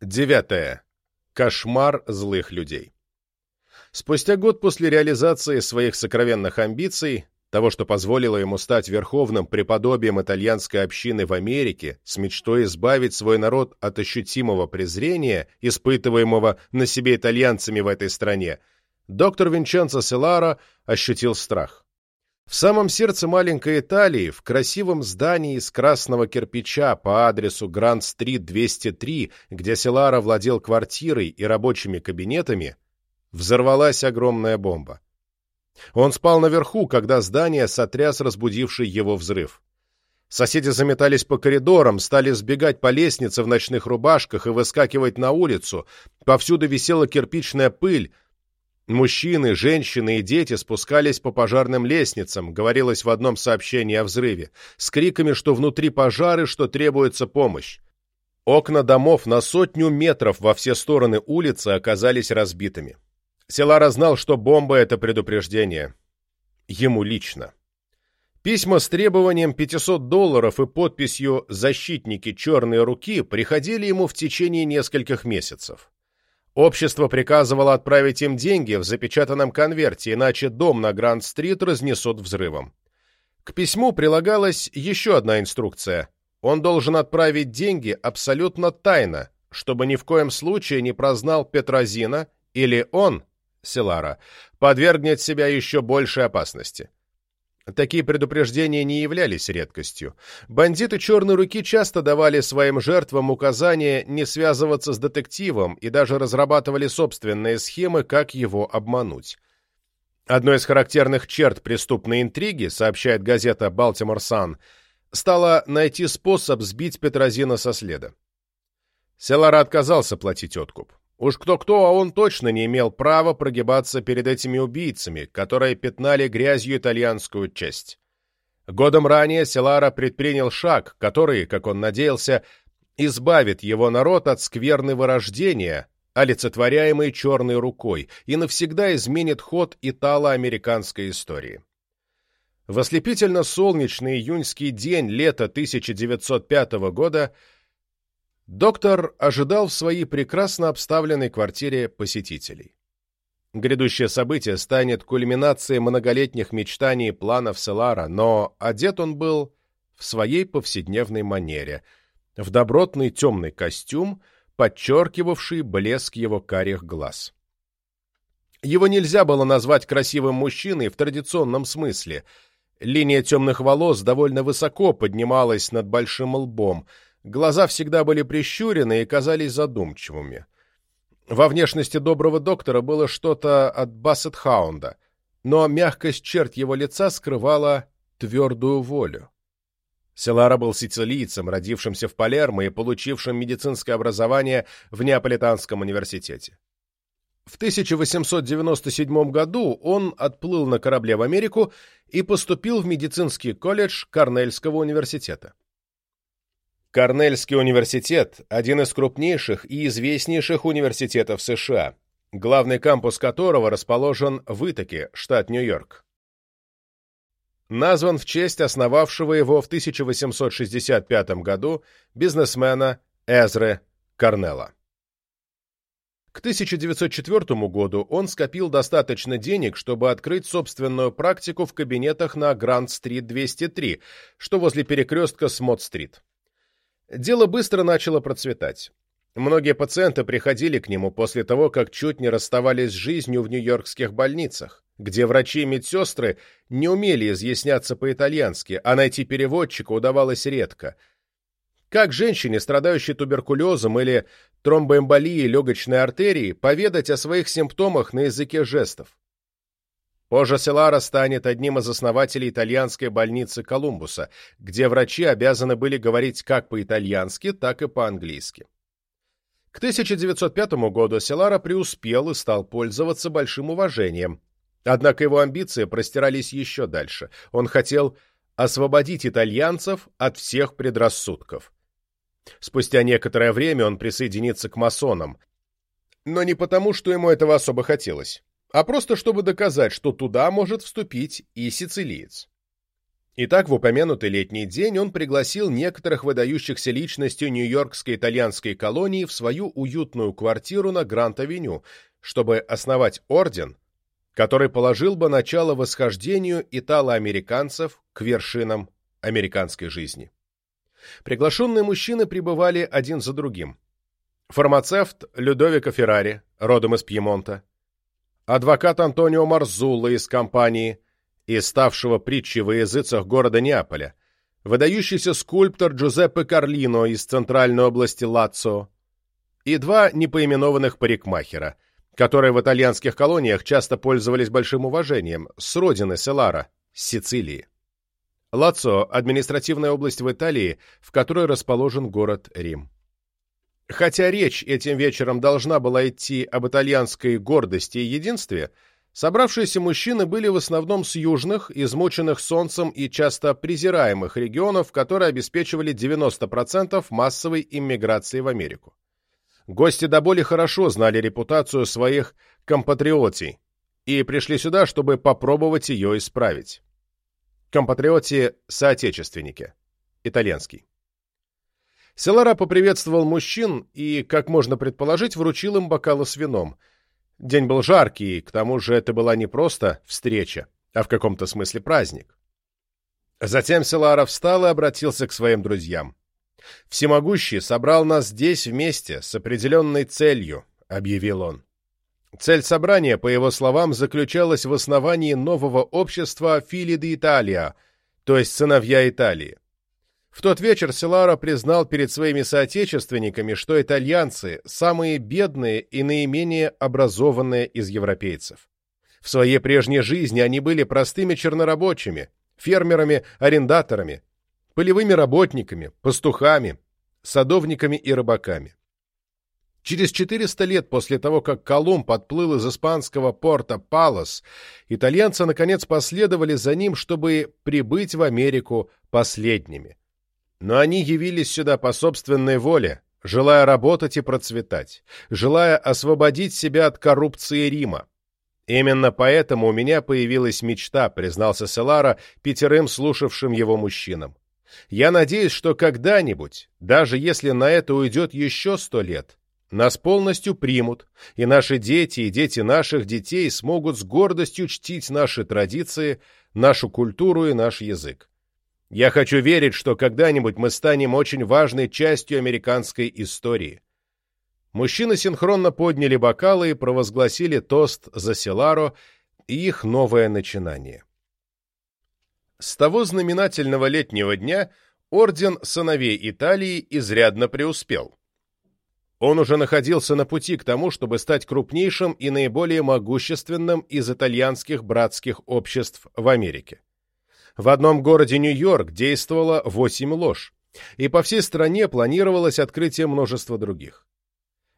Девятое. Кошмар злых людей. Спустя год после реализации своих сокровенных амбиций, того, что позволило ему стать верховным преподобием итальянской общины в Америке, с мечтой избавить свой народ от ощутимого презрения, испытываемого на себе итальянцами в этой стране, доктор Винченцо Селаро ощутил страх. В самом сердце маленькой Италии, в красивом здании из красного кирпича по адресу Гранд-стрит 203, где Селара владел квартирой и рабочими кабинетами, взорвалась огромная бомба. Он спал наверху, когда здание сотряс разбудивший его взрыв. Соседи заметались по коридорам, стали сбегать по лестнице в ночных рубашках и выскакивать на улицу. Повсюду висела кирпичная пыль, Мужчины, женщины и дети спускались по пожарным лестницам, говорилось в одном сообщении о взрыве, с криками, что внутри пожары, что требуется помощь. Окна домов на сотню метров во все стороны улицы оказались разбитыми. Селара знал, что бомба — это предупреждение. Ему лично. Письма с требованием 500 долларов и подписью «Защитники черной руки» приходили ему в течение нескольких месяцев. Общество приказывало отправить им деньги в запечатанном конверте, иначе дом на Гранд-стрит разнесут взрывом. К письму прилагалась еще одна инструкция. Он должен отправить деньги абсолютно тайно, чтобы ни в коем случае не прознал Петрозина или он, Селара, подвергнет себя еще большей опасности. Такие предупреждения не являлись редкостью. Бандиты «Черной руки» часто давали своим жертвам указания не связываться с детективом и даже разрабатывали собственные схемы, как его обмануть. Одной из характерных черт преступной интриги, сообщает газета «Балтимор Сан», стало найти способ сбить Петрозина со следа. Селара отказался платить откуп. Уж кто-кто, а он точно не имел права прогибаться перед этими убийцами, которые пятнали грязью итальянскую честь. Годом ранее Селара предпринял шаг, который, как он надеялся, избавит его народ от скверны вырождения, олицетворяемой черной рукой, и навсегда изменит ход итало-американской истории. В ослепительно-солнечный июньский день лета 1905 года Доктор ожидал в своей прекрасно обставленной квартире посетителей. Грядущее событие станет кульминацией многолетних мечтаний и планов Селара, но одет он был в своей повседневной манере, в добротный темный костюм, подчеркивавший блеск его карих глаз. Его нельзя было назвать красивым мужчиной в традиционном смысле. Линия темных волос довольно высоко поднималась над большим лбом — Глаза всегда были прищурены и казались задумчивыми. Во внешности доброго доктора было что-то от Бассет-хаунда, но мягкость черт его лица скрывала твердую волю. Селара был сицилийцем, родившимся в Палермо и получившим медицинское образование в Неаполитанском университете. В 1897 году он отплыл на корабле в Америку и поступил в медицинский колледж Корнельского университета. Корнельский университет – один из крупнейших и известнейших университетов США, главный кампус которого расположен в Итаке, штат Нью-Йорк. Назван в честь основавшего его в 1865 году бизнесмена Эзре Корнелла. К 1904 году он скопил достаточно денег, чтобы открыть собственную практику в кабинетах на Гранд-стрит 203, что возле перекрестка с Мод-стрит. Дело быстро начало процветать. Многие пациенты приходили к нему после того, как чуть не расставались с жизнью в нью-йоркских больницах, где врачи и медсестры не умели изъясняться по-итальянски, а найти переводчика удавалось редко. Как женщине, страдающей туберкулезом или тромбоэмболией легочной артерии, поведать о своих симптомах на языке жестов? Позже Селара станет одним из основателей итальянской больницы Колумбуса, где врачи обязаны были говорить как по-итальянски, так и по-английски. К 1905 году Селара преуспел и стал пользоваться большим уважением. Однако его амбиции простирались еще дальше. Он хотел освободить итальянцев от всех предрассудков. Спустя некоторое время он присоединится к масонам, но не потому, что ему этого особо хотелось а просто чтобы доказать, что туда может вступить и сицилиец. Итак, в упомянутый летний день он пригласил некоторых выдающихся личностей нью-йоркской итальянской колонии в свою уютную квартиру на Грант-авеню, чтобы основать орден, который положил бы начало восхождению итало-американцев к вершинам американской жизни. Приглашенные мужчины пребывали один за другим. Фармацевт Людовико Феррари, родом из Пьемонта, адвокат Антонио Марзулло из компании и ставшего притчей во языцах города Неаполя, выдающийся скульптор Джузеппе Карлино из центральной области Лацо и два непоименованных парикмахера, которые в итальянских колониях часто пользовались большим уважением, с родины Селара, Сицилии. Лацо – административная область в Италии, в которой расположен город Рим. Хотя речь этим вечером должна была идти об итальянской гордости и единстве, собравшиеся мужчины были в основном с южных, измученных солнцем и часто презираемых регионов, которые обеспечивали 90% массовой иммиграции в Америку. Гости до боли хорошо знали репутацию своих компатриотий и пришли сюда, чтобы попробовать ее исправить. Компатриоти – соотечественники. Итальянский. Селара поприветствовал мужчин и, как можно предположить, вручил им бокалы с вином. День был жаркий, к тому же это была не просто встреча, а в каком-то смысле праздник. Затем Селара встал и обратился к своим друзьям. «Всемогущий собрал нас здесь вместе с определенной целью», — объявил он. Цель собрания, по его словам, заключалась в основании нового общества «Фили де Италия», то есть «Сыновья Италии». В тот вечер Селаро признал перед своими соотечественниками, что итальянцы – самые бедные и наименее образованные из европейцев. В своей прежней жизни они были простыми чернорабочими, фермерами, арендаторами, полевыми работниками, пастухами, садовниками и рыбаками. Через 400 лет после того, как Колумб отплыл из испанского порта Палос, итальянцы, наконец, последовали за ним, чтобы прибыть в Америку последними. Но они явились сюда по собственной воле, желая работать и процветать, желая освободить себя от коррупции Рима. Именно поэтому у меня появилась мечта, признался Селара пятерым слушавшим его мужчинам. Я надеюсь, что когда-нибудь, даже если на это уйдет еще сто лет, нас полностью примут, и наши дети и дети наших детей смогут с гордостью чтить наши традиции, нашу культуру и наш язык. Я хочу верить, что когда-нибудь мы станем очень важной частью американской истории. Мужчины синхронно подняли бокалы и провозгласили тост за Селаро и их новое начинание. С того знаменательного летнего дня орден сыновей Италии изрядно преуспел. Он уже находился на пути к тому, чтобы стать крупнейшим и наиболее могущественным из итальянских братских обществ в Америке. В одном городе Нью-Йорк действовало восемь лож, и по всей стране планировалось открытие множества других.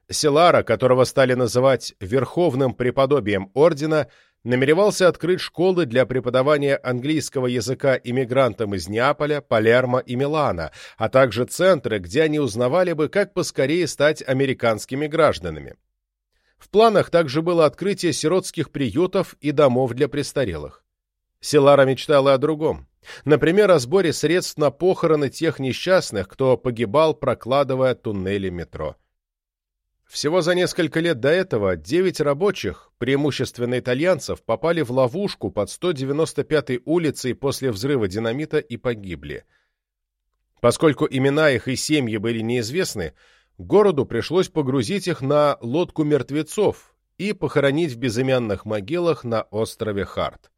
Селара, которого стали называть верховным преподобием ордена, намеревался открыть школы для преподавания английского языка иммигрантам из Неаполя, Палермо и Милана, а также центры, где они узнавали бы, как поскорее стать американскими гражданами. В планах также было открытие сиротских приютов и домов для престарелых. Селара мечтала о другом. Например, о сборе средств на похороны тех несчастных, кто погибал, прокладывая туннели метро. Всего за несколько лет до этого девять рабочих, преимущественно итальянцев, попали в ловушку под 195-й улицей после взрыва динамита и погибли. Поскольку имена их и семьи были неизвестны, городу пришлось погрузить их на лодку мертвецов и похоронить в безымянных могилах на острове Харт.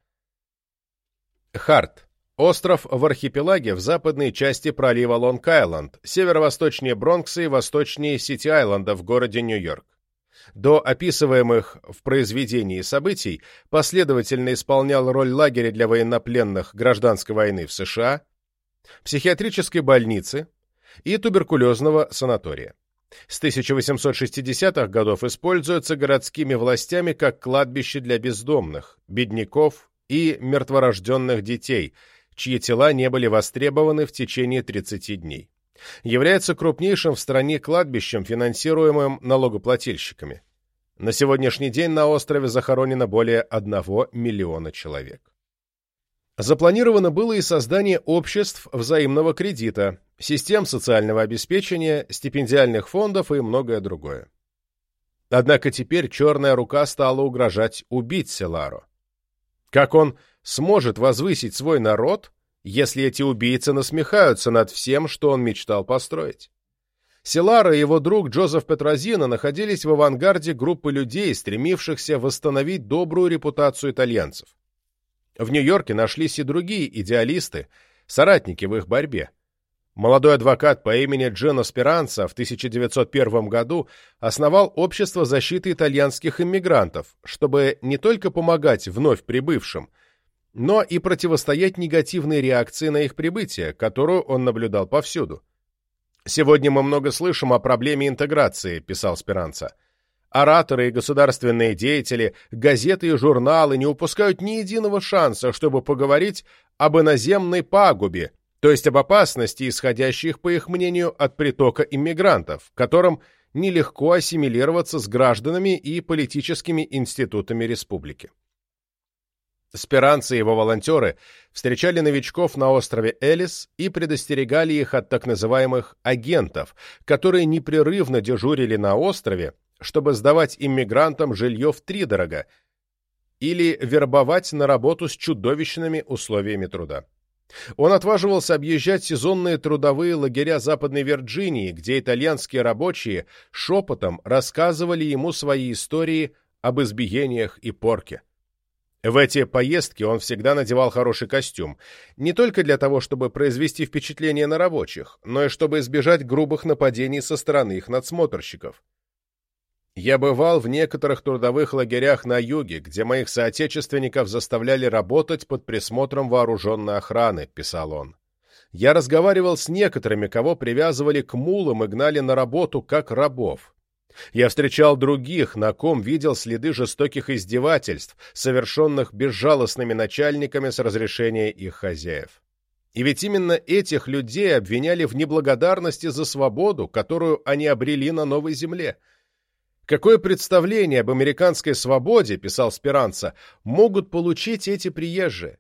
Харт Остров в архипелаге в западной части пролива Лонг-Айленд, северо-восточнее Бронкса и восточнее Сити-Айленда в городе Нью-Йорк. До описываемых в произведении событий последовательно исполнял роль лагеря для военнопленных гражданской войны в США, психиатрической больницы и туберкулезного санатория. С 1860-х годов используется городскими властями как кладбище для бездомных, бедняков и мертворожденных детей – чьи тела не были востребованы в течение 30 дней. Является крупнейшим в стране кладбищем, финансируемым налогоплательщиками. На сегодняшний день на острове захоронено более 1 миллиона человек. Запланировано было и создание обществ взаимного кредита, систем социального обеспечения, стипендиальных фондов и многое другое. Однако теперь черная рука стала угрожать убить Селаро. Как он сможет возвысить свой народ, если эти убийцы насмехаются над всем, что он мечтал построить? Селара и его друг Джозеф Петрозино находились в авангарде группы людей, стремившихся восстановить добрую репутацию итальянцев. В Нью-Йорке нашлись и другие идеалисты, соратники в их борьбе. Молодой адвокат по имени Джено Спиранца в 1901 году основал Общество защиты итальянских иммигрантов, чтобы не только помогать вновь прибывшим, но и противостоять негативной реакции на их прибытие, которую он наблюдал повсюду. «Сегодня мы много слышим о проблеме интеграции», – писал Спиранца. Ораторы и государственные деятели, газеты и журналы не упускают ни единого шанса, чтобы поговорить об иноземной пагубе, то есть об опасности, исходящих, по их мнению, от притока иммигрантов, которым нелегко ассимилироваться с гражданами и политическими институтами республики. Спиранцы и его волонтеры встречали новичков на острове Элис и предостерегали их от так называемых «агентов», которые непрерывно дежурили на острове чтобы сдавать иммигрантам жилье втридорога или вербовать на работу с чудовищными условиями труда. Он отваживался объезжать сезонные трудовые лагеря Западной Вирджинии, где итальянские рабочие шепотом рассказывали ему свои истории об избиениях и порке. В эти поездки он всегда надевал хороший костюм, не только для того, чтобы произвести впечатление на рабочих, но и чтобы избежать грубых нападений со стороны их надсмотрщиков. Я бывал в некоторых трудовых лагерях на юге, где моих соотечественников заставляли работать под присмотром вооруженной охраны, писал он. Я разговаривал с некоторыми, кого привязывали к мулам и гнали на работу как рабов. Я встречал других, на ком видел следы жестоких издевательств, совершенных безжалостными начальниками с разрешения их хозяев. И ведь именно этих людей обвиняли в неблагодарности за свободу, которую они обрели на новой земле – Какое представление об американской свободе, писал Спиранца, могут получить эти приезжие?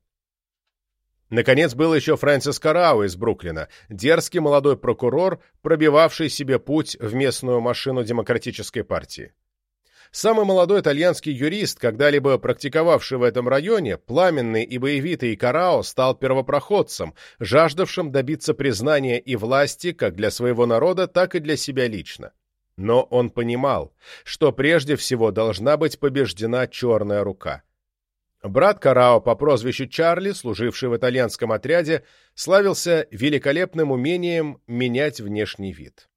Наконец, был еще Фрэнсис Карау из Бруклина, дерзкий молодой прокурор, пробивавший себе путь в местную машину демократической партии. Самый молодой итальянский юрист, когда-либо практиковавший в этом районе, пламенный и боевитый Карао стал первопроходцем, жаждавшим добиться признания и власти как для своего народа, так и для себя лично. Но он понимал, что прежде всего должна быть побеждена черная рука. Брат Карао по прозвищу Чарли, служивший в итальянском отряде, славился великолепным умением менять внешний вид.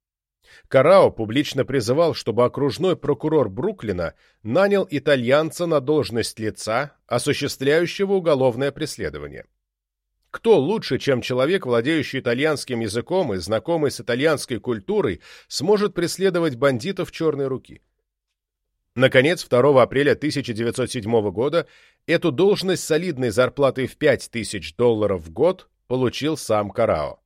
Карао публично призывал, чтобы окружной прокурор Бруклина нанял итальянца на должность лица, осуществляющего уголовное преследование. Кто лучше, чем человек, владеющий итальянским языком и знакомый с итальянской культурой, сможет преследовать бандитов черной руки? Наконец, 2 апреля 1907 года эту должность с солидной зарплатой в 5000 долларов в год получил сам Карао.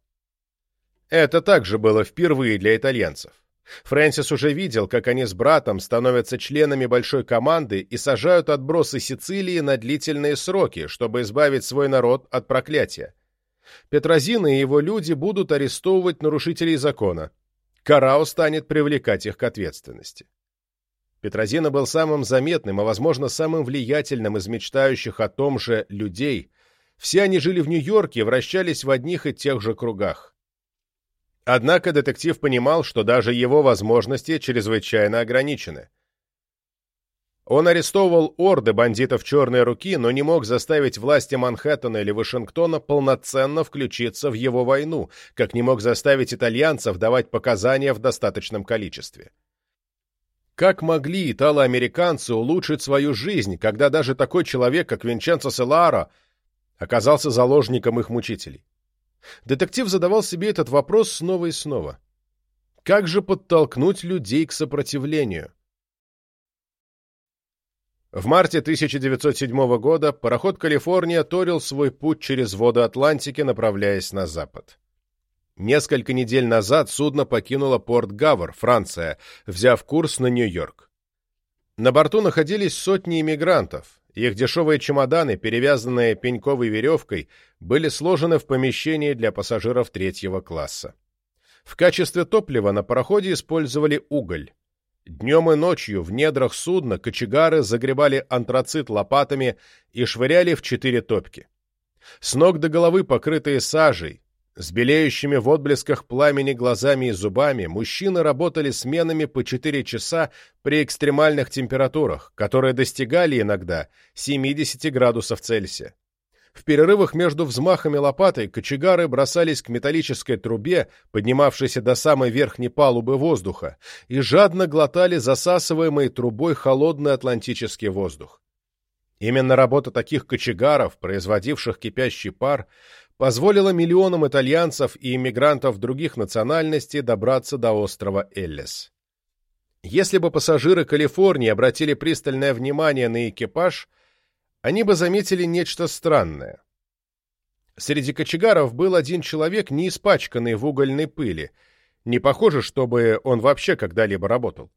Это также было впервые для итальянцев. Фрэнсис уже видел, как они с братом становятся членами большой команды и сажают отбросы Сицилии на длительные сроки, чтобы избавить свой народ от проклятия. Петрозин и его люди будут арестовывать нарушителей закона. Карао станет привлекать их к ответственности. Петрозина был самым заметным, а, возможно, самым влиятельным из мечтающих о том же людей. Все они жили в Нью-Йорке вращались в одних и тех же кругах. Однако детектив понимал, что даже его возможности чрезвычайно ограничены. Он арестовывал орды бандитов «Черной руки», но не мог заставить власти Манхэттена или Вашингтона полноценно включиться в его войну, как не мог заставить итальянцев давать показания в достаточном количестве. Как могли итало-американцы улучшить свою жизнь, когда даже такой человек, как Винченцо Селаро, оказался заложником их мучителей? Детектив задавал себе этот вопрос снова и снова. Как же подтолкнуть людей к сопротивлению? В марте 1907 года пароход «Калифорния» торил свой путь через воды Атлантики, направляясь на запад. Несколько недель назад судно покинуло порт Гавр, Франция, взяв курс на Нью-Йорк. На борту находились сотни иммигрантов, их дешевые чемоданы, перевязанные пеньковой веревкой, были сложены в помещении для пассажиров третьего класса. В качестве топлива на пароходе использовали уголь. Днем и ночью в недрах судна кочегары загребали антрацит лопатами и швыряли в четыре топки. С ног до головы покрытые сажей, с белеющими в отблесках пламени глазами и зубами, мужчины работали сменами по четыре часа при экстремальных температурах, которые достигали иногда 70 градусов Цельсия. В перерывах между взмахами лопатой кочегары бросались к металлической трубе, поднимавшейся до самой верхней палубы воздуха, и жадно глотали засасываемый трубой холодный атлантический воздух. Именно работа таких кочегаров, производивших кипящий пар, позволила миллионам итальянцев и иммигрантов других национальностей добраться до острова Эллис. Если бы пассажиры Калифорнии обратили пристальное внимание на экипаж – они бы заметили нечто странное. Среди кочегаров был один человек, не испачканный в угольной пыли. Не похоже, чтобы он вообще когда-либо работал.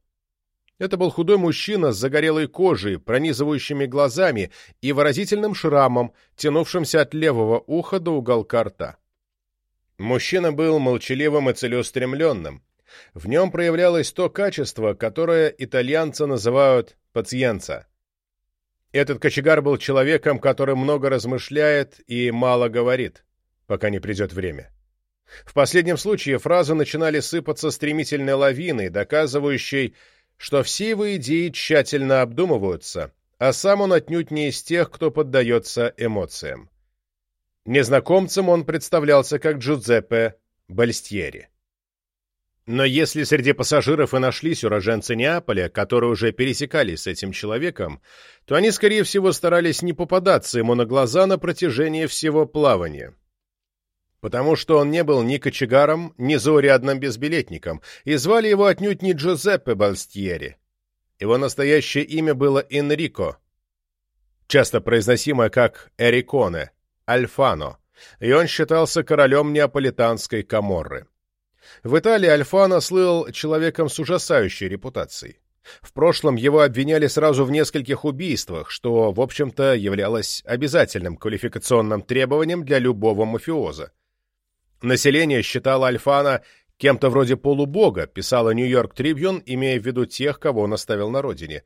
Это был худой мужчина с загорелой кожей, пронизывающими глазами и выразительным шрамом, тянувшимся от левого уха до уголка рта. Мужчина был молчаливым и целеустремленным. В нем проявлялось то качество, которое итальянцы называют «пациенца» Этот кочегар был человеком, который много размышляет и мало говорит, пока не придет время. В последнем случае фразы начинали сыпаться стремительной лавиной, доказывающей, что все его идеи тщательно обдумываются, а сам он отнюдь не из тех, кто поддается эмоциям. Незнакомцем он представлялся как Джузеппе Бальстьери. Но если среди пассажиров и нашлись уроженцы Неаполя, которые уже пересекались с этим человеком, то они, скорее всего, старались не попадаться ему на глаза на протяжении всего плавания. Потому что он не был ни кочегаром, ни заурядным безбилетником, и звали его отнюдь не Джузеппе Бальстьери. Его настоящее имя было Энрико, часто произносимое как Эриконе, Альфано, и он считался королем неаполитанской Каморры. В Италии Альфано слыл человеком с ужасающей репутацией. В прошлом его обвиняли сразу в нескольких убийствах, что, в общем-то, являлось обязательным квалификационным требованием для любого мафиоза. Население считало Альфана кем-то вроде полубога, писала Нью-Йорк Трибьюн, имея в виду тех, кого он оставил на родине.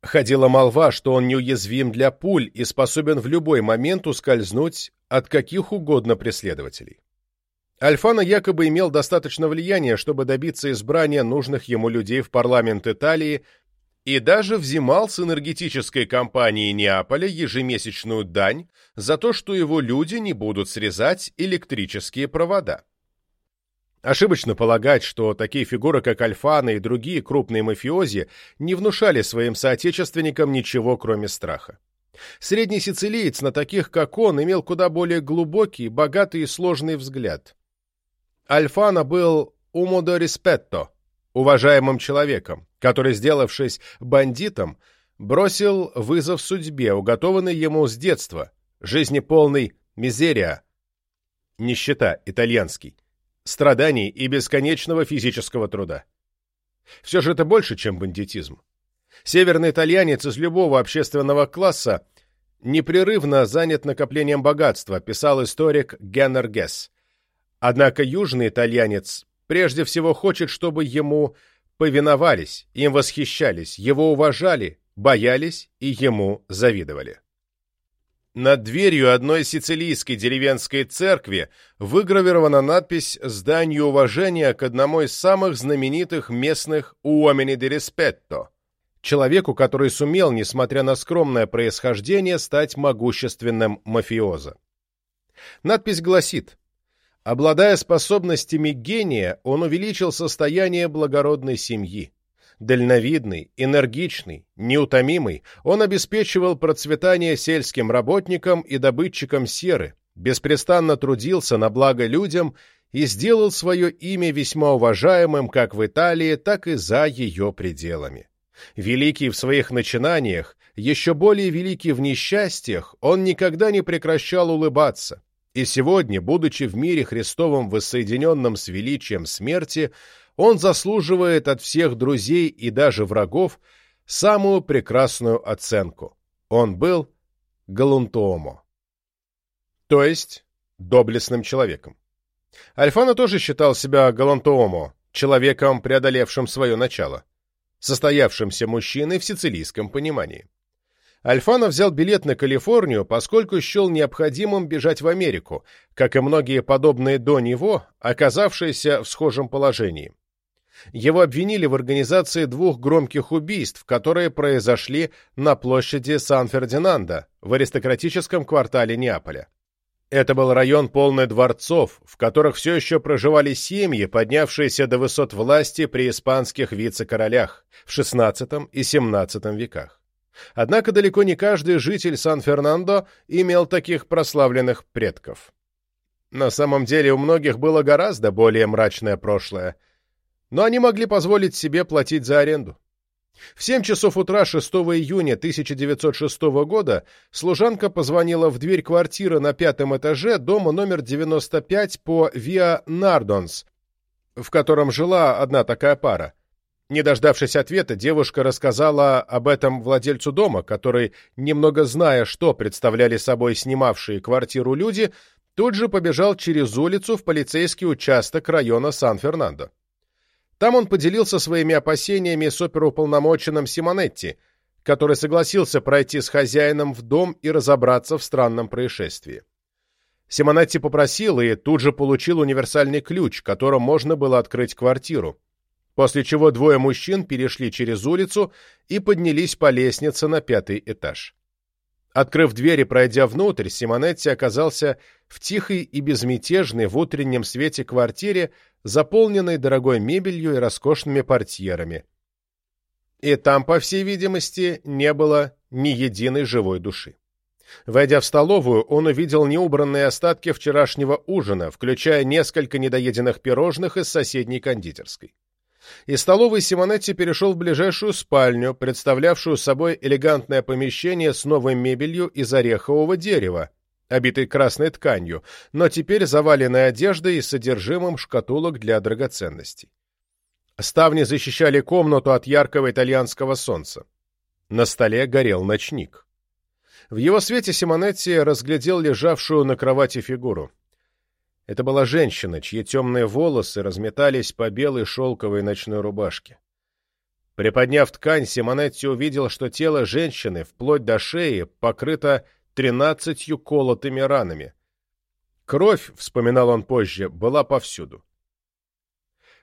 Ходила молва, что он неуязвим для пуль и способен в любой момент ускользнуть от каких угодно преследователей. Альфано якобы имел достаточно влияния, чтобы добиться избрания нужных ему людей в парламент Италии и даже взимал с энергетической компании Неаполя ежемесячную дань за то, что его люди не будут срезать электрические провода. Ошибочно полагать, что такие фигуры, как Альфано и другие крупные мафиози, не внушали своим соотечественникам ничего, кроме страха. Средний сицилиец на таких, как он, имел куда более глубокий, богатый и сложный взгляд. Альфано был умодо rispetto, уважаемым человеком, который, сделавшись бандитом, бросил вызов судьбе, уготованной ему с детства, жизни полной мизерия, нищета, итальянский, страданий и бесконечного физического труда. Все же это больше, чем бандитизм. Северный итальянец из любого общественного класса непрерывно занят накоплением богатства, писал историк Геннер Гесс. Однако южный итальянец прежде всего хочет, чтобы ему повиновались, им восхищались, его уважали, боялись и ему завидовали. Над дверью одной сицилийской деревенской церкви выгравирована надпись «Зданию уважения к одному из самых знаменитых местных «Уомини де Респетто» человеку, который сумел, несмотря на скромное происхождение, стать могущественным мафиозо. Надпись гласит Обладая способностями гения, он увеличил состояние благородной семьи. Дальновидный, энергичный, неутомимый, он обеспечивал процветание сельским работникам и добытчикам серы, беспрестанно трудился на благо людям и сделал свое имя весьма уважаемым как в Италии, так и за ее пределами. Великий в своих начинаниях, еще более великий в несчастьях, он никогда не прекращал улыбаться, и сегодня, будучи в мире Христовом воссоединенном с величием смерти, он заслуживает от всех друзей и даже врагов самую прекрасную оценку. Он был галунтуомо, то есть доблестным человеком. Альфано тоже считал себя галантуомо, человеком, преодолевшим свое начало, состоявшимся мужчиной в сицилийском понимании. Альфано взял билет на Калифорнию, поскольку счел необходимым бежать в Америку, как и многие подобные до него, оказавшиеся в схожем положении. Его обвинили в организации двух громких убийств, которые произошли на площади Сан-Фердинандо в аристократическом квартале Неаполя. Это был район полный дворцов, в которых все еще проживали семьи, поднявшиеся до высот власти при испанских вице-королях в XVI и XVII веках. Однако далеко не каждый житель Сан-Фернандо имел таких прославленных предков. На самом деле у многих было гораздо более мрачное прошлое, но они могли позволить себе платить за аренду. В 7 часов утра 6 июня 1906 года служанка позвонила в дверь квартиры на пятом этаже дома номер 95 по Виа Нардонс, в котором жила одна такая пара. Не дождавшись ответа, девушка рассказала об этом владельцу дома, который, немного зная, что представляли собой снимавшие квартиру люди, тут же побежал через улицу в полицейский участок района Сан-Фернандо. Там он поделился своими опасениями с оперуполномоченным Симонетти, который согласился пройти с хозяином в дом и разобраться в странном происшествии. Симонетти попросил и тут же получил универсальный ключ, которым можно было открыть квартиру после чего двое мужчин перешли через улицу и поднялись по лестнице на пятый этаж. Открыв дверь и пройдя внутрь, Симонетти оказался в тихой и безмятежной в утреннем свете квартире, заполненной дорогой мебелью и роскошными портьерами. И там, по всей видимости, не было ни единой живой души. Войдя в столовую, он увидел неубранные остатки вчерашнего ужина, включая несколько недоеденных пирожных из соседней кондитерской. Из столовой Симонетти перешел в ближайшую спальню, представлявшую собой элегантное помещение с новой мебелью из орехового дерева, обитой красной тканью, но теперь заваленной одеждой и содержимым шкатулок для драгоценностей. Ставни защищали комнату от яркого итальянского солнца. На столе горел ночник. В его свете Симонетти разглядел лежавшую на кровати фигуру. Это была женщина, чьи темные волосы разметались по белой шелковой ночной рубашке. Приподняв ткань, Симонетти увидел, что тело женщины, вплоть до шеи, покрыто тринадцатью колотыми ранами. Кровь, вспоминал он позже, была повсюду.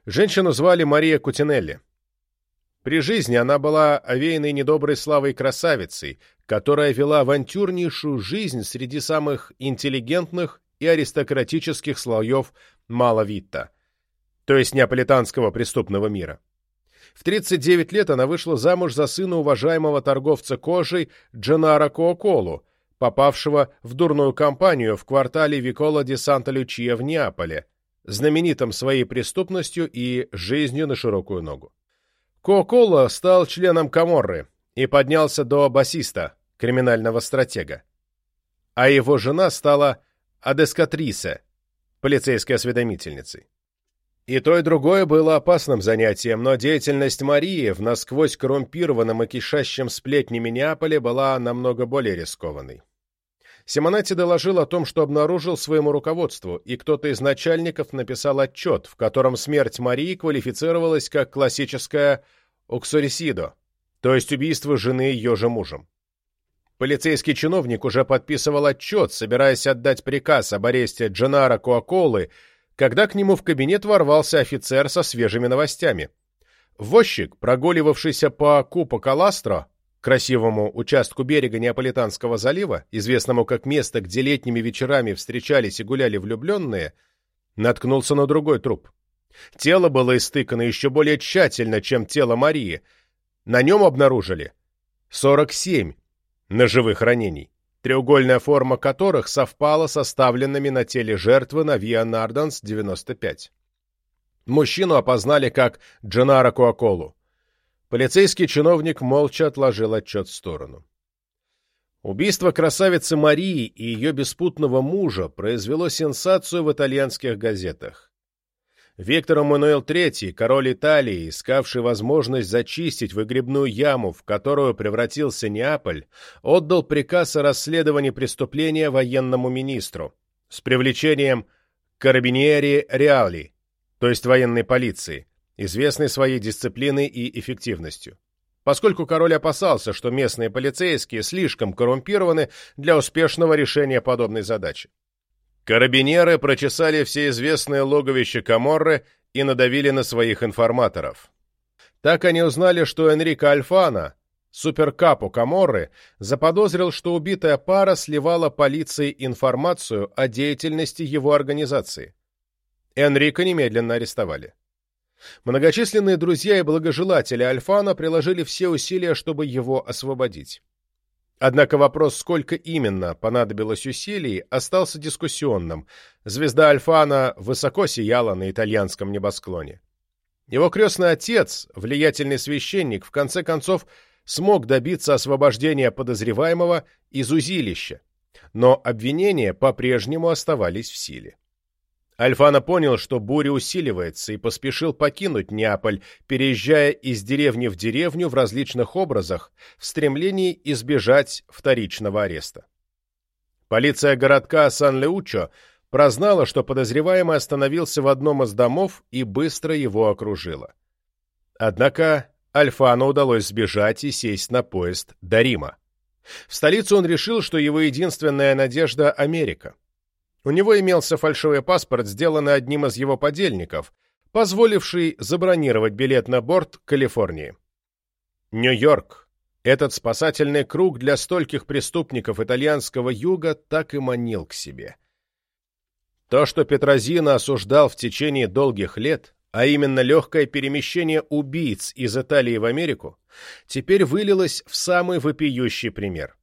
Женщину звали Мария Кутинелли. При жизни она была овеянной недоброй славой красавицей, которая вела авантюрнейшую жизнь среди самых интеллигентных и аристократических слоев Малавитта, то есть неаполитанского преступного мира. В 39 лет она вышла замуж за сына уважаемого торговца кожей Дженаро Кооколу, попавшего в дурную компанию в квартале Викола де Санта-Лючия в Неаполе, знаменитым своей преступностью и жизнью на широкую ногу. Коокола стал членом Каморры и поднялся до басиста, криминального стратега. А его жена стала Адескатриса, полицейской осведомительницей. И то, и другое было опасным занятием, но деятельность Марии в насквозь коррумпированном и кишащем сплетнями Неаполе была намного более рискованной. Симонетти доложил о том, что обнаружил своему руководству, и кто-то из начальников написал отчет, в котором смерть Марии квалифицировалась как классическое «уксорисидо», то есть убийство жены ее же мужем. Полицейский чиновник уже подписывал отчет, собираясь отдать приказ об аресте Дженаро Куаколы, когда к нему в кабинет ворвался офицер со свежими новостями. Возчик, прогуливавшийся по Купо Каластро, красивому участку берега Неаполитанского залива, известному как место, где летними вечерами встречались и гуляли влюбленные, наткнулся на другой труп. Тело было истыкано еще более тщательно, чем тело Марии. На нем обнаружили 47 ножевых ранений, треугольная форма которых совпала с оставленными на теле жертвы на Виа Нарденс 95. Мужчину опознали как Дженаро Куаколу. Полицейский чиновник молча отложил отчет в сторону. Убийство красавицы Марии и ее беспутного мужа произвело сенсацию в итальянских газетах. Виктор Эммануил III, король Италии, искавший возможность зачистить выгребную яму, в которую превратился Неаполь, отдал приказ о расследовании преступления военному министру с привлечением карабиньери реали, то есть военной полиции, известной своей дисциплиной и эффективностью. Поскольку король опасался, что местные полицейские слишком коррумпированы для успешного решения подобной задачи. Карабинеры прочесали все известные логовища Каморры и надавили на своих информаторов. Так они узнали, что Энрико Альфана, суперкапу Каморры, заподозрил, что убитая пара сливала полиции информацию о деятельности его организации. Энрико немедленно арестовали. Многочисленные друзья и благожелатели Альфана приложили все усилия, чтобы его освободить. Однако вопрос, сколько именно понадобилось усилий, остался дискуссионным. Звезда Альфана высоко сияла на итальянском небосклоне. Его крестный отец, влиятельный священник, в конце концов смог добиться освобождения подозреваемого из узилища, но обвинения по-прежнему оставались в силе. Альфана понял, что буря усиливается, и поспешил покинуть Неаполь, переезжая из деревни в деревню в различных образах, в стремлении избежать вторичного ареста. Полиция городка Сан-Леучо прознала, что подозреваемый остановился в одном из домов и быстро его окружила. Однако Альфану удалось сбежать и сесть на поезд до Рима. В столицу он решил, что его единственная надежда — Америка. У него имелся фальшивый паспорт, сделанный одним из его подельников, позволивший забронировать билет на борт Калифорнии. Нью-Йорк, этот спасательный круг для стольких преступников итальянского юга, так и манил к себе. То, что Петрозина осуждал в течение долгих лет, а именно легкое перемещение убийц из Италии в Америку, теперь вылилось в самый вопиющий пример.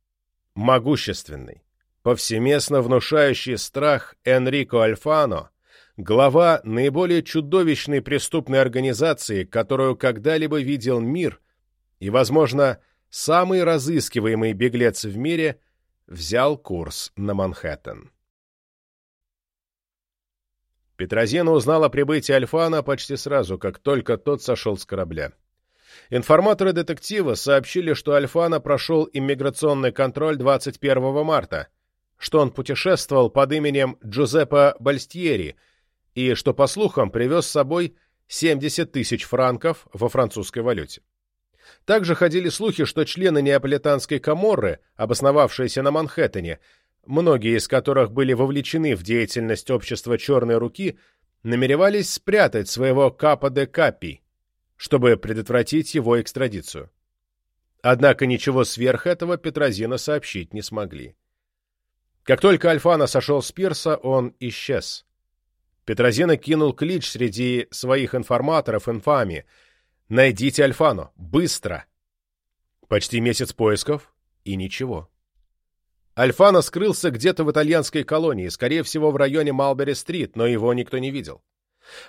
Могущественный, повсеместно внушающий страх Энрико Альфано, глава наиболее чудовищной преступной организации, которую когда-либо видел мир, и, возможно, самый разыскиваемый беглец в мире, взял курс на Манхэттен. Петрозина узнал о прибытии Альфана почти сразу, как только тот сошел с корабля. Информаторы детектива сообщили, что Альфана прошел иммиграционный контроль 21 марта – что он путешествовал под именем Джузеппе Бальстьери и что, по слухам, привез с собой 70 тысяч франков во французской валюте. Также ходили слухи, что члены неаполитанской коморры, обосновавшиеся на Манхэттене, многие из которых были вовлечены в деятельность общества «Черной руки», намеревались спрятать своего капа де капи, чтобы предотвратить его экстрадицию. Однако ничего сверх этого Петрозина сообщить не смогли. Как только Альфана сошел с пирса, он исчез. Петрозина кинул клич среди своих информаторов инфами. «Найдите Альфану! Быстро!» Почти месяц поисков, и ничего. Альфана скрылся где-то в итальянской колонии, скорее всего, в районе Малбери-стрит, но его никто не видел.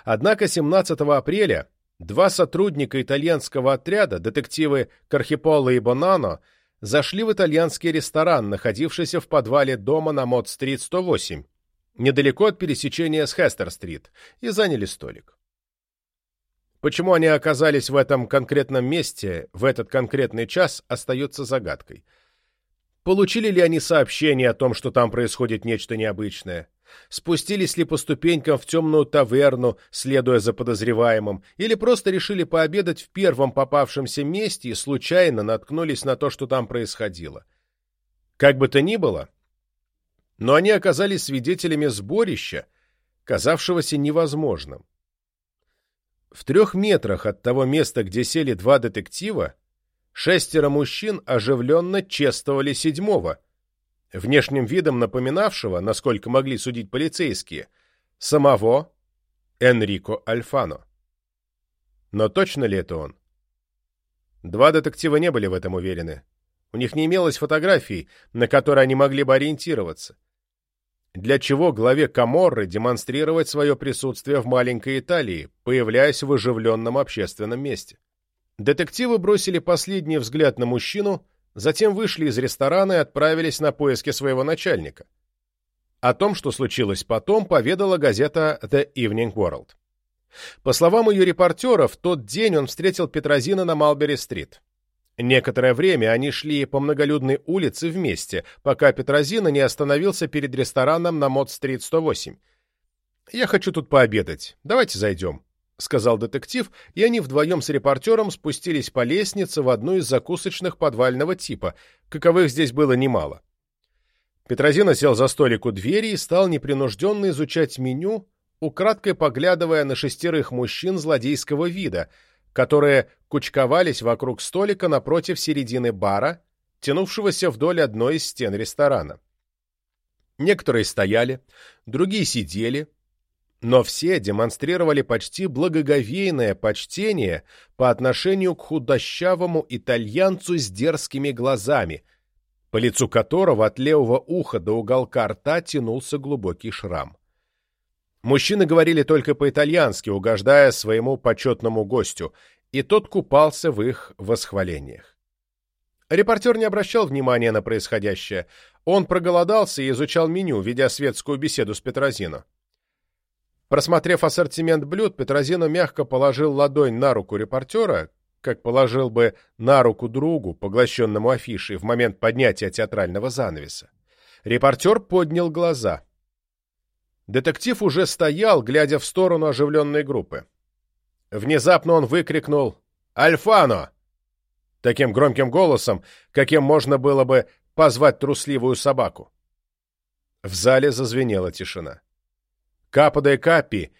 Однако 17 апреля два сотрудника итальянского отряда, детективы Кархиполо и Бонано, зашли в итальянский ресторан, находившийся в подвале дома на Мод-стрит 108, недалеко от пересечения с Хестер-стрит, и заняли столик. Почему они оказались в этом конкретном месте, в этот конкретный час, остается загадкой. Получили ли они сообщение о том, что там происходит нечто необычное? Спустились ли по ступенькам в темную таверну, следуя за подозреваемым, или просто решили пообедать в первом попавшемся месте и случайно наткнулись на то, что там происходило. Как бы то ни было, но они оказались свидетелями сборища, казавшегося невозможным. В трех метрах от того места, где сели два детектива, шестеро мужчин оживленно чествовали седьмого — внешним видом напоминавшего, насколько могли судить полицейские, самого Энрико Альфано. Но точно ли это он? Два детектива не были в этом уверены. У них не имелось фотографий, на которые они могли бы ориентироваться. Для чего главе Каморры демонстрировать свое присутствие в маленькой Италии, появляясь в оживленном общественном месте? Детективы бросили последний взгляд на мужчину, Затем вышли из ресторана и отправились на поиски своего начальника. О том, что случилось потом, поведала газета The Evening World. По словам ее репортера, в тот день он встретил Петрозина на Малбери-стрит. Некоторое время они шли по многолюдной улице вместе, пока Петрозина не остановился перед рестораном на Мод-стрит 108. «Я хочу тут пообедать. Давайте зайдем», — сказал детектив, и они вдвоем с репортером спустились по лестнице в одну из закусочных подвального типа, каковых здесь было немало. Петрозина сел за столик у двери и стал непринужденно изучать меню, украдкой поглядывая на шестерых мужчин злодейского вида, которые кучковались вокруг столика напротив середины бара, тянувшегося вдоль одной из стен ресторана. Некоторые стояли, другие сидели, но все демонстрировали почти благоговейное почтение по отношению к худощавому итальянцу с дерзкими глазами, по лицу которого от левого уха до уголка рта тянулся глубокий шрам. Мужчины говорили только по-итальянски, угождая своему почетному гостю, и тот купался в их восхвалениях. Репортер не обращал внимания на происходящее. Он проголодался и изучал меню, ведя светскую беседу с Петрозино. Просмотрев ассортимент блюд, Петрозино мягко положил ладонь на руку репортера, как положил бы на руку другу, поглощенному афишей, в момент поднятия театрального занавеса. Репортер поднял глаза — Детектив уже стоял, глядя в сторону оживленной группы. Внезапно он выкрикнул «Альфано!» таким громким голосом, каким можно было бы позвать трусливую собаку. В зале зазвенела тишина. Капода и Капи,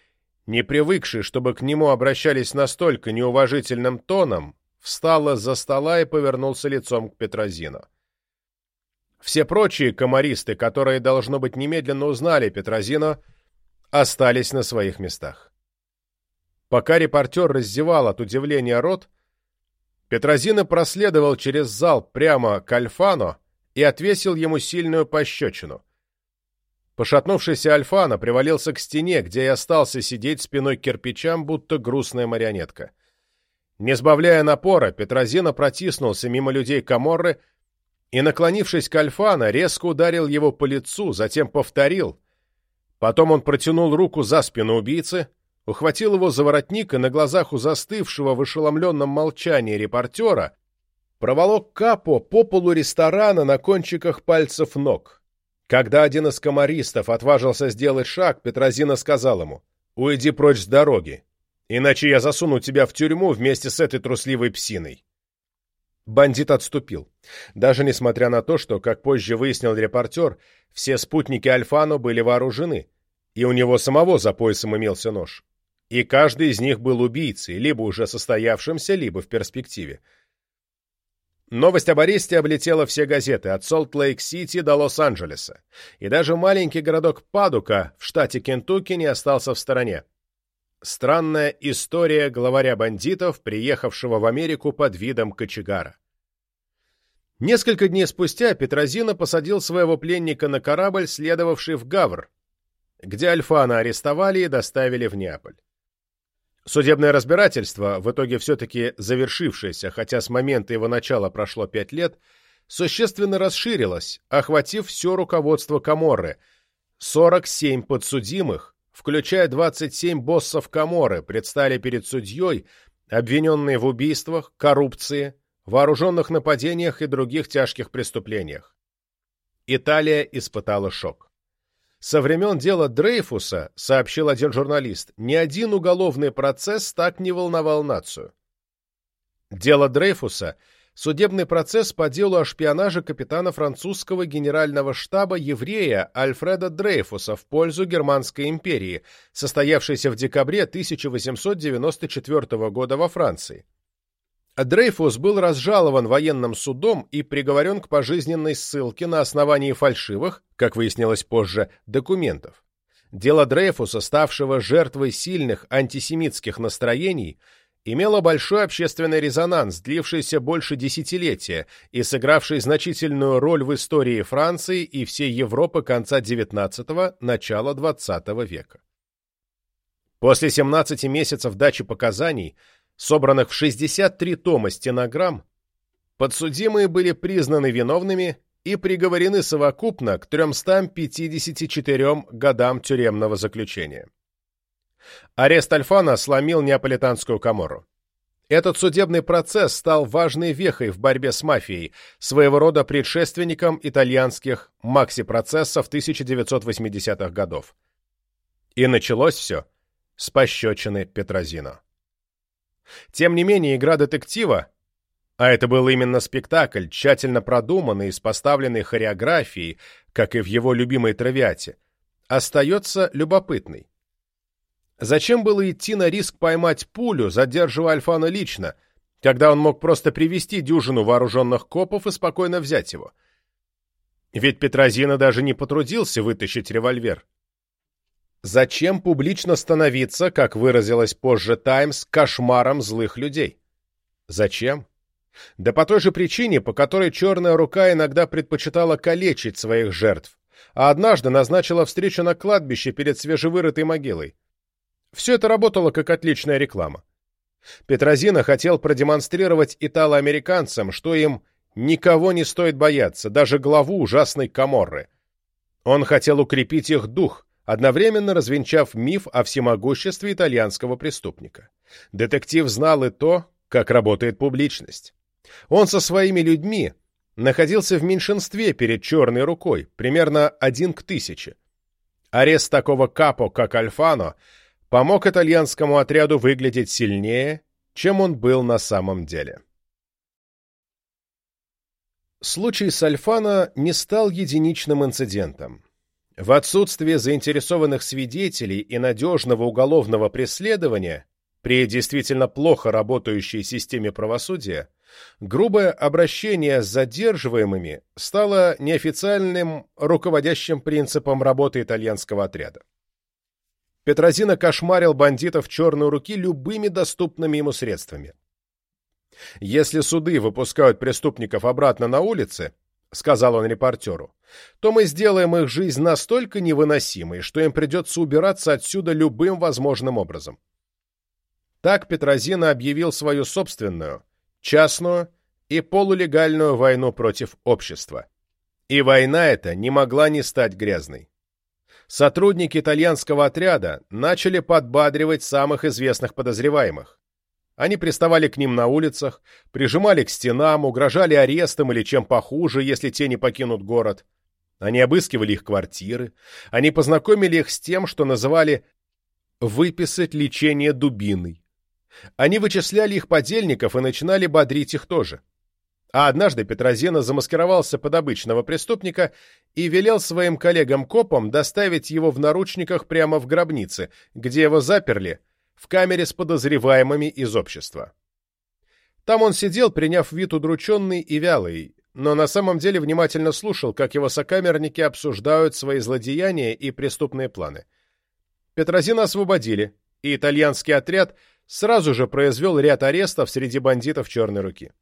не привыкший, чтобы к нему обращались настолько неуважительным тоном, встала за стола и повернулся лицом к Петрозину. Все прочие комаристы, которые, должно быть, немедленно узнали Петрозино, остались на своих местах. Пока репортер раздевал от удивления рот, Петрозино проследовал через зал прямо к Альфано и отвесил ему сильную пощечину. Пошатнувшийся Альфано привалился к стене, где и остался сидеть спиной к кирпичам, будто грустная марионетка. Не сбавляя напора, Петрозино протиснулся мимо людей Каморры и, наклонившись к Альфана, резко ударил его по лицу, затем повторил. Потом он протянул руку за спину убийцы, ухватил его за воротник и на глазах у застывшего в ошеломленном молчании репортера проволок капо по полу ресторана на кончиках пальцев ног. Когда один из комаристов отважился сделать шаг, Петрозина сказал ему, «Уйди прочь с дороги, иначе я засуну тебя в тюрьму вместе с этой трусливой псиной». Бандит отступил. Даже несмотря на то, что, как позже выяснил репортер, все спутники Альфано были вооружены, и у него самого за поясом имелся нож. И каждый из них был убийцей, либо уже состоявшимся, либо в перспективе. Новость об аресте облетела все газеты, от Солт-Лейк-Сити до Лос-Анджелеса, и даже маленький городок Падука в штате Кентукки не остался в стороне. Странная история главаря бандитов, приехавшего в Америку под видом кочегара. Несколько дней спустя Петрозина посадил своего пленника на корабль, следовавший в Гавр, где Альфана арестовали и доставили в Неаполь. Судебное разбирательство, в итоге все-таки завершившееся, хотя с момента его начала прошло пять лет, существенно расширилось, охватив все руководство Каморры, 47 подсудимых, включая 27 боссов Каморы, предстали перед судьей, обвиненные в убийствах, коррупции, вооруженных нападениях и других тяжких преступлениях. Италия испытала шок. Со времен дела Дрейфуса, сообщил один журналист, ни один уголовный процесс так не волновал нацию. Дело Дрейфуса – судебный процесс по делу о шпионаже капитана французского генерального штаба еврея Альфреда Дрейфуса в пользу Германской империи, состоявшийся в декабре 1894 года во Франции. Дрейфус был разжалован военным судом и приговорен к пожизненной ссылке на основании фальшивых, как выяснилось позже, документов. Дело Дрейфуса, ставшего жертвой сильных антисемитских настроений, имела большой общественный резонанс, длившийся больше десятилетия и сыгравший значительную роль в истории Франции и всей Европы конца XIX – начала XX века. После 17 месяцев дачи показаний, собранных в 63 тома стенограмм, подсудимые были признаны виновными и приговорены совокупно к 354 годам тюремного заключения. Арест Альфана сломил неаполитанскую камору. Этот судебный процесс стал важной вехой в борьбе с мафией, своего рода предшественником итальянских макси-процессов 1980-х годов. И началось все с пощечины Петрозино. Тем не менее, игра детектива, а это был именно спектакль, тщательно продуманный и с поставленной хореографией, как и в его любимой травиате, остается любопытной. Зачем было идти на риск поймать пулю, задерживая Альфана лично, когда он мог просто привести дюжину вооруженных копов и спокойно взять его? Ведь Петрозина даже не потрудился вытащить револьвер. Зачем публично становиться, как выразилась позже «Таймс», кошмаром злых людей? Зачем? Да по той же причине, по которой черная рука иногда предпочитала калечить своих жертв, а однажды назначила встречу на кладбище перед свежевырытой могилой. Все это работало как отличная реклама. Петрозина хотел продемонстрировать итало-американцам, что им никого не стоит бояться, даже главу ужасной Каморры. Он хотел укрепить их дух, одновременно развенчав миф о всемогуществе итальянского преступника. Детектив знал и то, как работает публичность. Он со своими людьми находился в меньшинстве перед черной рукой, примерно один к тысяче. Арест такого капо, как Альфано, помог итальянскому отряду выглядеть сильнее, чем он был на самом деле. Случай с Альфано не стал единичным инцидентом. В отсутствие заинтересованных свидетелей и надежного уголовного преследования при действительно плохо работающей системе правосудия грубое обращение с задерживаемыми стало неофициальным руководящим принципом работы итальянского отряда. Петрозина кошмарил бандитов черной руки любыми доступными ему средствами. Если суды выпускают преступников обратно на улицы, — сказал он репортеру, — то мы сделаем их жизнь настолько невыносимой, что им придется убираться отсюда любым возможным образом. Так Петрозина объявил свою собственную, частную и полулегальную войну против общества. И война эта не могла не стать грязной. Сотрудники итальянского отряда начали подбадривать самых известных подозреваемых. Они приставали к ним на улицах, прижимали к стенам, угрожали арестом или чем похуже, если те не покинут город. Они обыскивали их квартиры, они познакомили их с тем, что называли «выписать лечение дубиной». Они вычисляли их подельников и начинали бодрить их тоже. А однажды Петрозена замаскировался под обычного преступника и велел своим коллегам-копам доставить его в наручниках прямо в гробнице, где его заперли – в камере с подозреваемыми из общества. Там он сидел, приняв вид удрученный и вялый, но на самом деле внимательно слушал, как его сокамерники обсуждают свои злодеяния и преступные планы. Петрозина освободили, и итальянский отряд сразу же произвел ряд арестов среди бандитов черной руки.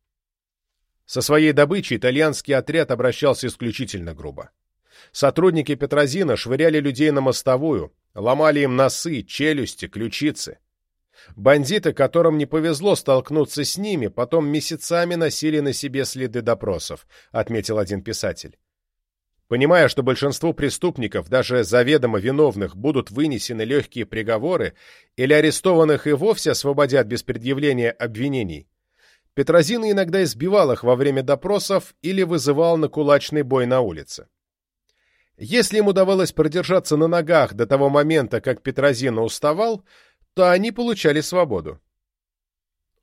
Со своей добычей итальянский отряд обращался исключительно грубо. Сотрудники Петрозина швыряли людей на мостовую, ломали им носы, челюсти, ключицы. Бандиты, которым не повезло столкнуться с ними, потом месяцами носили на себе следы допросов, отметил один писатель. Понимая, что большинству преступников, даже заведомо виновных, будут вынесены легкие приговоры или арестованных и вовсе освободят без предъявления обвинений, Петрозина иногда избивал их во время допросов или вызывал на кулачный бой на улице. Если им удавалось продержаться на ногах до того момента, как Петрозина уставал, то они получали свободу.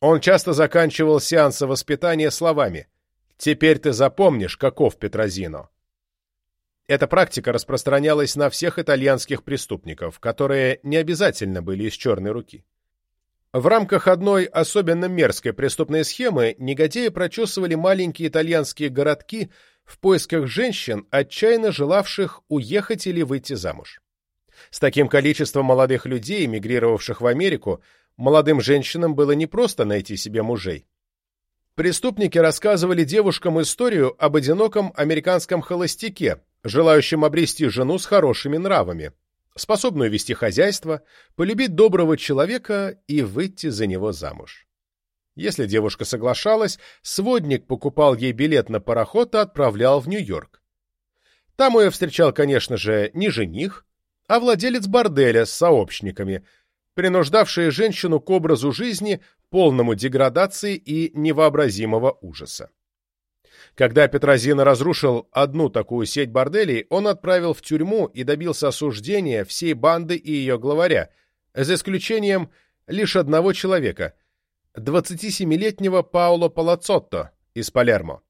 Он часто заканчивал сеансы воспитания словами «Теперь ты запомнишь, каков Петрозино». Эта практика распространялась на всех итальянских преступников, которые не обязательно были из черной руки. В рамках одной особенно мерзкой преступной схемы негодяи прочесывали маленькие итальянские городки в поисках женщин, отчаянно желавших уехать или выйти замуж. С таким количеством молодых людей, эмигрировавших в Америку, молодым женщинам было непросто найти себе мужей. Преступники рассказывали девушкам историю об одиноком американском холостяке, желающем обрести жену с хорошими нравами, способную вести хозяйство, полюбить доброго человека и выйти за него замуж. Если девушка соглашалась, сводник покупал ей билет на пароход и отправлял в Нью-Йорк. Там ее встречал, конечно же, не жених, а владелец борделя с сообщниками, принуждавшие женщину к образу жизни, полному деградации и невообразимого ужаса. Когда Петрозина разрушил одну такую сеть борделей, он отправил в тюрьму и добился осуждения всей банды и ее главаря, за исключением лишь одного человека – 27-летнего Пауло Палацотто из Палермо.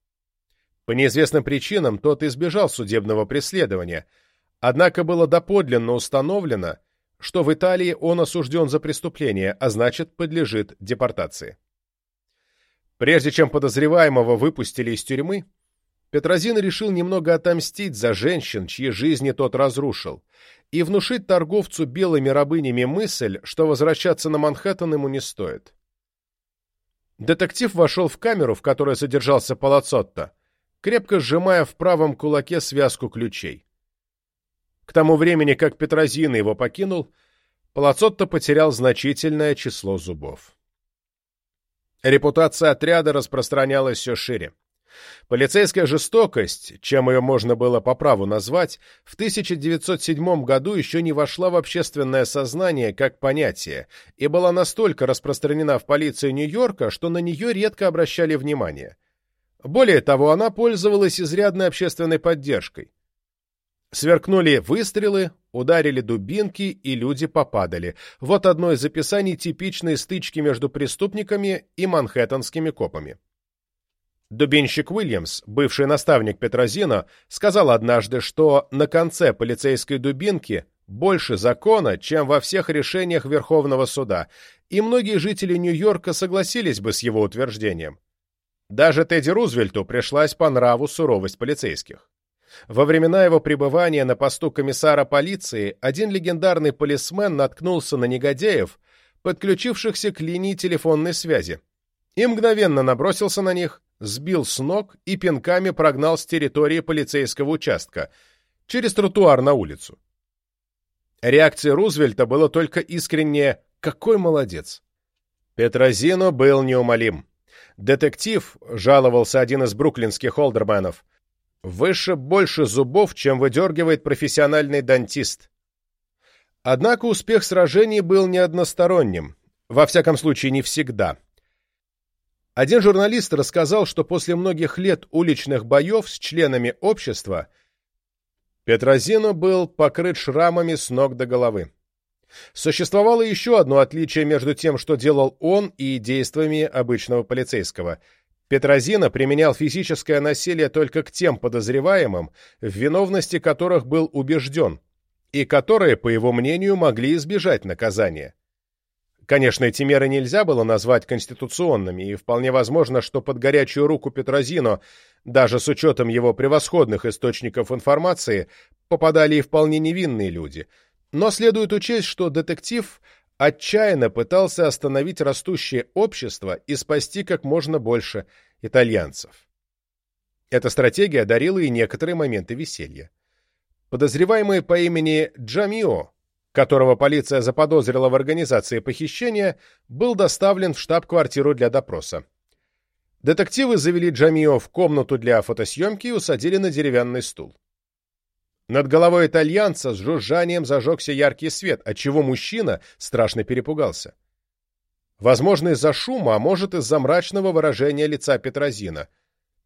По неизвестным причинам тот избежал судебного преследования, однако было доподлинно установлено, что в Италии он осужден за преступление, а значит, подлежит депортации. Прежде чем подозреваемого выпустили из тюрьмы, Петрозин решил немного отомстить за женщин, чьи жизни тот разрушил, и внушить торговцу белыми рабынями мысль, что возвращаться на Манхэттен ему не стоит. Детектив вошел в камеру, в которой содержался Палацотто, крепко сжимая в правом кулаке связку ключей. К тому времени, как Петрозин его покинул, Палацотто потерял значительное число зубов. Репутация отряда распространялась все шире. Полицейская жестокость, чем ее можно было по праву назвать, в 1907 году еще не вошла в общественное сознание как понятие и была настолько распространена в полиции Нью-Йорка, что на нее редко обращали внимание. Более того, она пользовалась изрядной общественной поддержкой. Сверкнули выстрелы, ударили дубинки, и люди попадали. Вот одно из описаний типичной стычки между преступниками и манхэттенскими копами. Дубинщик Уильямс, бывший наставник Петрозино, сказал однажды, что на конце полицейской дубинки больше закона, чем во всех решениях Верховного суда, и многие жители Нью-Йорка согласились бы с его утверждением. Даже Тедди Рузвельту пришлась по нраву суровость полицейских. Во времена его пребывания на посту комиссара полиции один легендарный полисмен наткнулся на негодяев, подключившихся к линии телефонной связи, и мгновенно набросился на них, сбил с ног и пинками прогнал с территории полицейского участка, через тротуар на улицу. Реакция Рузвельта была только искренняя «какой молодец». Петрозино был неумолим. Детектив, жаловался один из бруклинских олдерменов, выше больше зубов, чем выдергивает профессиональный дантист. Однако успех сражений был не односторонним, во всяком случае не всегда. Один журналист рассказал, что после многих лет уличных боев с членами общества Петрозино был покрыт шрамами с ног до головы. Существовало еще одно отличие между тем, что делал он, и действиями обычного полицейского – Петрозина применял физическое насилие только к тем подозреваемым, в виновности которых был убежден, и которые, по его мнению, могли избежать наказания. Конечно, эти меры нельзя было назвать конституционными, и вполне возможно, что под горячую руку Петрозино, даже с учетом его превосходных источников информации, попадали и вполне невинные люди. Но следует учесть, что детектив отчаянно пытался остановить растущее общество и спасти как можно больше итальянцев. Эта стратегия дарила и некоторые моменты веселья. Подозреваемый по имени Джамио, которого полиция заподозрила в организации похищения, был доставлен в штаб-квартиру для допроса. Детективы завели Джамио в комнату для фотосъемки и усадили на деревянный стул. Над головой итальянца с жужжанием зажегся яркий свет, отчего мужчина страшно перепугался. Возможно, из-за шума, а может, из-за мрачного выражения лица Петрозина.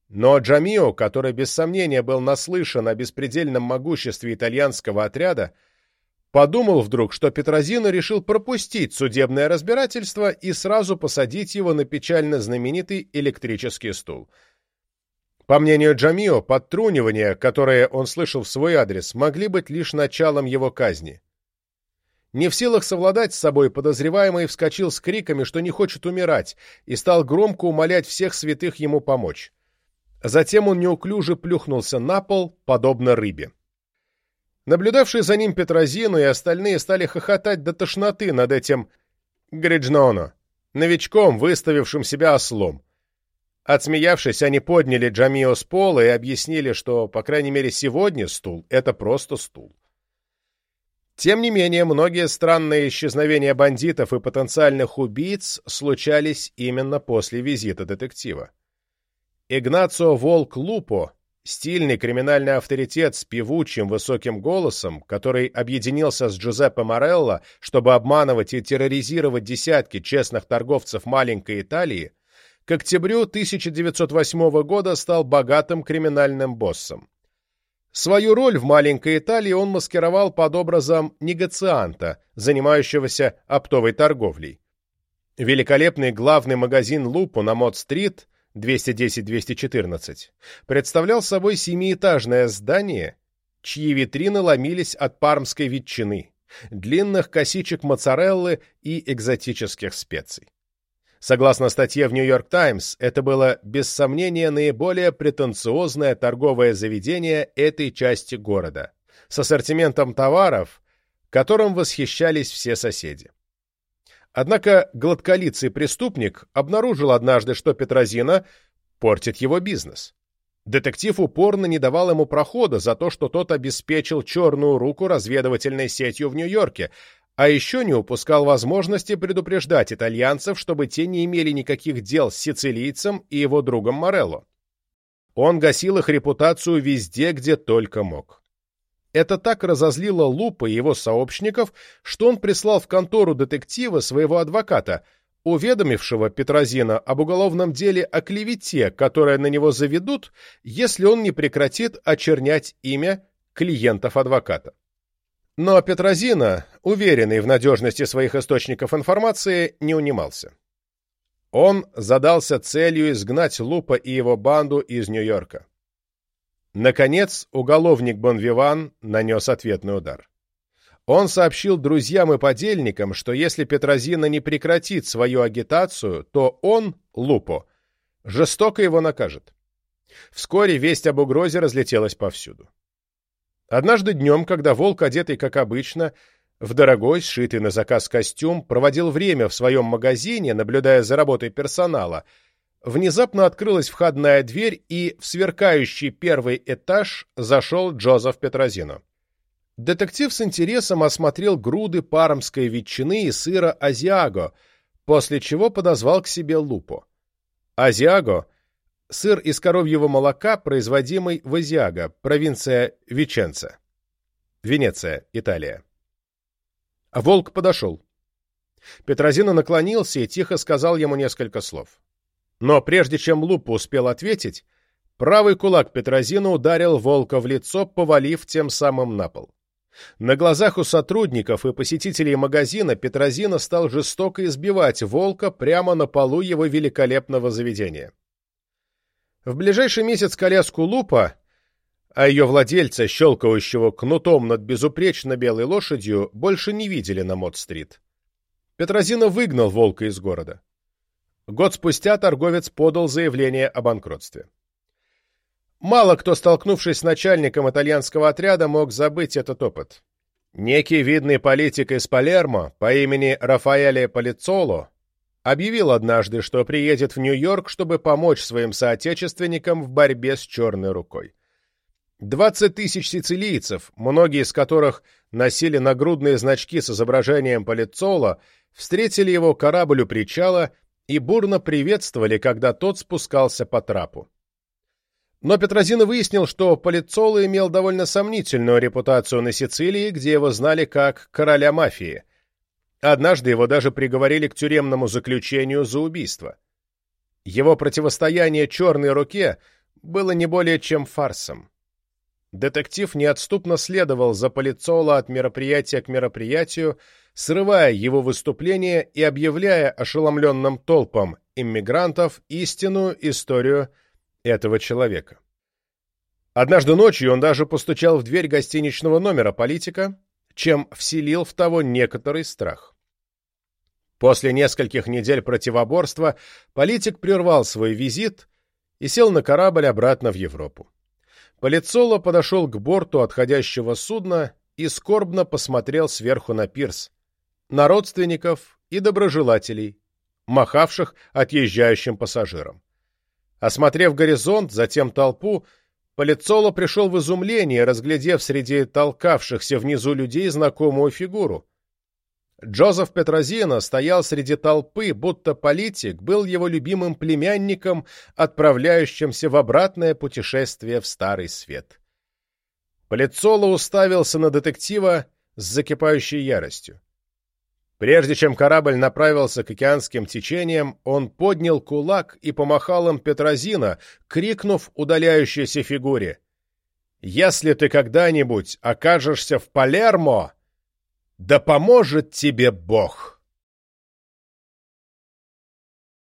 Но Джамио, который без сомнения был наслышан о беспредельном могуществе итальянского отряда, подумал вдруг, что Петрозино решил пропустить судебное разбирательство и сразу посадить его на печально знаменитый электрический стул — по мнению Джамио, подтрунивания, которые он слышал в свой адрес, могли быть лишь началом его казни. Не в силах совладать с собой, подозреваемый вскочил с криками, что не хочет умирать, и стал громко умолять всех святых ему помочь. Затем он неуклюже плюхнулся на пол, подобно рыбе. Наблюдавшие за ним Петрозину и остальные стали хохотать до тошноты над этим Гриджноно, новичком, выставившим себя ослом. Отсмеявшись, они подняли Джамио с пола и объяснили, что, по крайней мере, сегодня стул — это просто стул. Тем не менее, многие странные исчезновения бандитов и потенциальных убийц случались именно после визита детектива. Игнацио Волк Лупо, стильный криминальный авторитет с певучим высоким голосом, который объединился с Джузеппе Морелло, чтобы обманывать и терроризировать десятки честных торговцев маленькой Италии, к октябрю 1908 года стал богатым криминальным боссом. Свою роль в маленькой Италии он маскировал под образом негацианта, занимающегося оптовой торговлей. Великолепный главный магазин Лупу на Мод-стрит 210-214 представлял собой семиэтажное здание, чьи витрины ломились от пармской ветчины, длинных косичек моцареллы и экзотических специй. Согласно статье в «Нью-Йорк Таймс», это было, без сомнения, наиболее претенциозное торговое заведение этой части города, с ассортиментом товаров, которым восхищались все соседи. Однако гладколицый преступник обнаружил однажды, что Петрозина портит его бизнес. Детектив упорно не давал ему прохода за то, что тот обеспечил черную руку разведывательной сетью в Нью-Йорке, а еще не упускал возможности предупреждать итальянцев, чтобы те не имели никаких дел с сицилийцем и его другом Морелло. Он гасил их репутацию везде, где только мог. Это так разозлило Лупа и его сообщников, что он прислал в контору детектива своего адвоката, уведомившего Петрозина об уголовном деле о клевете, которое на него заведут, если он не прекратит очернять имя клиентов адвоката. Но Петрозина, уверенный в надежности своих источников информации, не унимался. Он задался целью изгнать Лупа и его банду из Нью-Йорка. Наконец, уголовник Бонвиван нанес ответный удар. Он сообщил друзьям и подельникам, что если Петрозина не прекратит свою агитацию, то он, Лупо, жестоко его накажет. Вскоре весть об угрозе разлетелась повсюду. Однажды днем, когда волк, одетый как обычно, в дорогой, сшитый на заказ костюм, проводил время в своем магазине, наблюдая за работой персонала, внезапно открылась входная дверь, и в сверкающий первый этаж зашел Джозеф Петрозино. Детектив с интересом осмотрел груды пармской ветчины и сыра азиаго, после чего подозвал к себе Лупо. Азиаго сыр из коровьего молока, производимый в Азиаго, провинция Веченца. Венеция, Италия. А волк подошел. Петрозина наклонился и тихо сказал ему несколько слов. Но прежде чем Лупа успел ответить, правый кулак Петрозина ударил волка в лицо, повалив тем самым на пол. На глазах у сотрудников и посетителей магазина Петрозина стал жестоко избивать волка прямо на полу его великолепного заведения. В ближайший месяц коляску Лупа, а ее владельца, щелкающего кнутом над безупречно белой лошадью, больше не видели на Мод-стрит. Петрозина выгнал волка из города. Год спустя торговец подал заявление о банкротстве. Мало кто, столкнувшись с начальником итальянского отряда, мог забыть этот опыт. Некий видный политик из Палермо по имени Рафаэле Полицоло объявил однажды, что приедет в Нью-Йорк, чтобы помочь своим соотечественникам в борьбе с черной рукой. 20 тысяч сицилийцев, многие из которых носили нагрудные значки с изображением Полицола, встретили его корабль у причала и бурно приветствовали, когда тот спускался по трапу. Но Петрозина выяснил, что Полицоло имел довольно сомнительную репутацию на Сицилии, где его знали как короля мафии – Однажды его даже приговорили к тюремному заключению за убийство. Его противостояние «Черной руке» было не более чем фарсом. Детектив неотступно следовал за Полицоло от мероприятия к мероприятию, срывая его выступление и объявляя ошеломленным толпам иммигрантов истинную историю этого человека. Однажды ночью он даже постучал в дверь гостиничного номера политика, чем вселил в того некоторый страх. После нескольких недель противоборства политик прервал свой визит и сел на корабль обратно в Европу. Полицоло подошел к борту отходящего судна и скорбно посмотрел сверху на пирс, на родственников и доброжелателей, махавших отъезжающим пассажирам. Осмотрев горизонт, затем толпу, Полицоло пришел в изумление, разглядев среди толкавшихся внизу людей знакомую фигуру Джозеф Петрозино стоял среди толпы, будто политик был его любимым племянником, отправляющимся в обратное путешествие в Старый Свет. Полицоло уставился на детектива с закипающей яростью. Прежде чем корабль направился к океанским течениям, он поднял кулак и помахал им Петрозина, крикнув удаляющейся фигуре «Если ты когда-нибудь окажешься в Палермо, да поможет тебе Бог!»